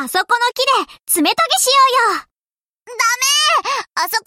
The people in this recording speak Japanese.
あそこの木で爪研ぎしようよ。ダメ！あそこ